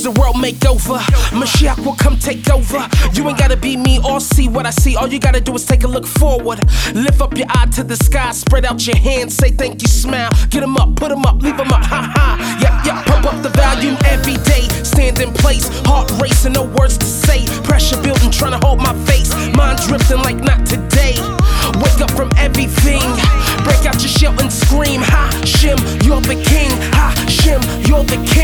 Is the world makeover. Mashiach will come take over. You ain't gotta be me or see what I see. All you gotta do is take a look forward. Lift up your eye to the sky, spread out your hands, say thank you, smile. Get 'em up, put 'em up, leave 'em up, ha ha. Yep, yep, pump up the volume every day. Stand in place, heart racing, no words to say. Pressure building, trying to hold my face. Mind drifting like not today. Wake up from everything. Break out your shell and scream. Ha, Shim, you're the king. Ha, Shim, you're the king.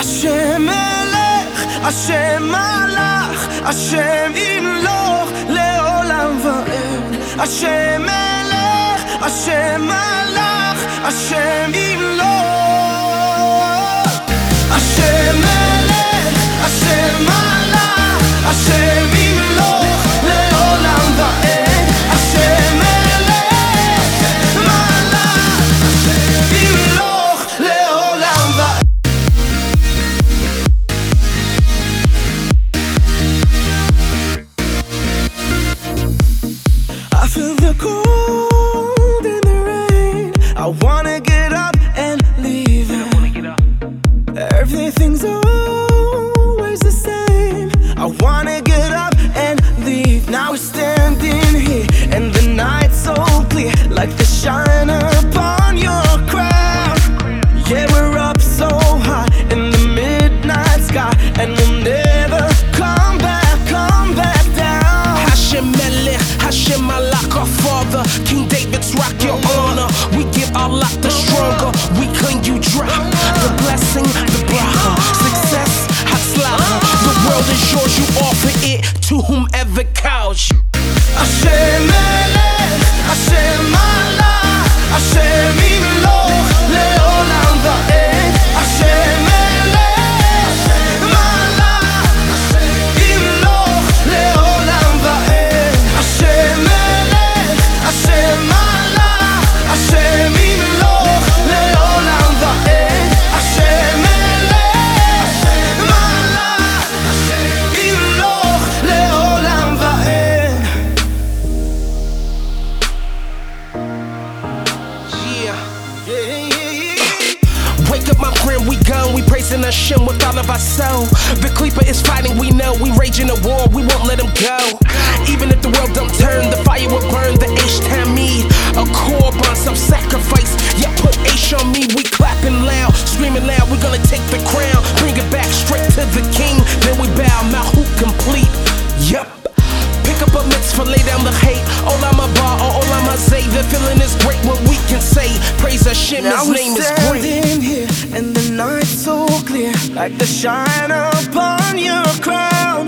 השם מלך, השם מלך, השם ימלוך לעולם ועד. השם מלך, השם מלך, השם ימלוך. Wanna get up, friend, we gone. We praising Hashem with all of our soul. The Creeper is fighting, we know. We raging a war, we won't let him go. Even if the world don't turn, the fire will burn. The H me, a korban, some sacrifice. Yeah, put H on me, we clapping loud, screaming loud. We gonna take the crown, bring it back straight to the king. Then we bow, Malhut complete. Yep Pick up a mitzvah, lay down the hate. Olam Haba or Olam Hazeh. The feeling is great, what we can say. Praise Hashem, Now his name is great. here, and the night's so clear, like the shine upon your crown.